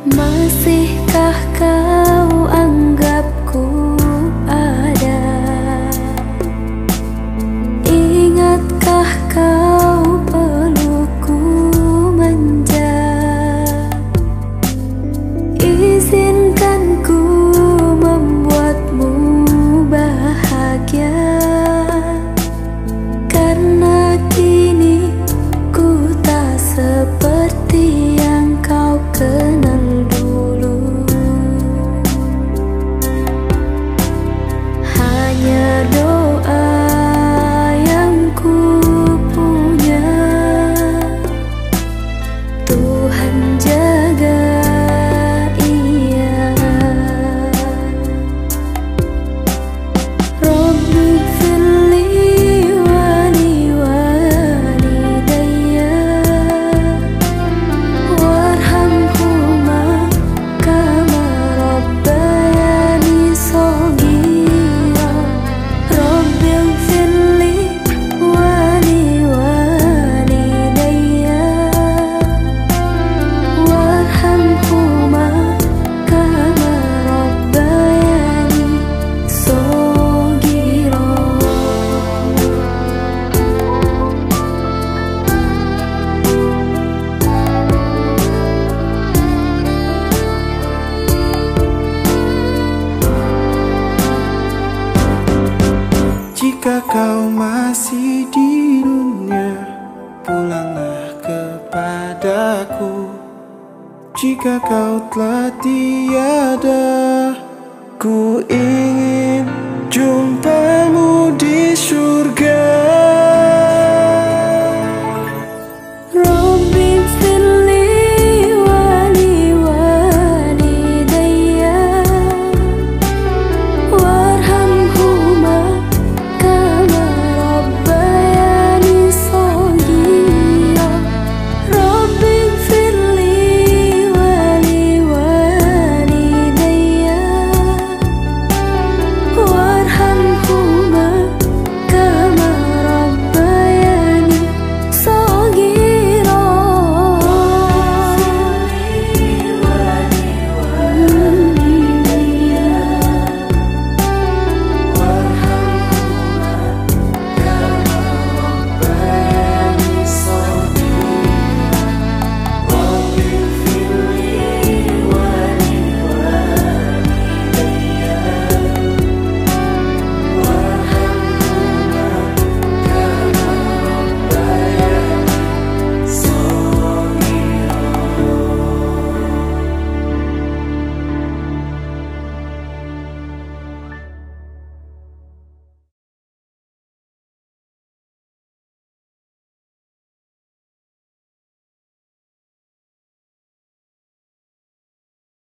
Jika kau kau masih di dunia Pulanglah kepadaku. Jika kau telah tiada Ku ingin jumpamu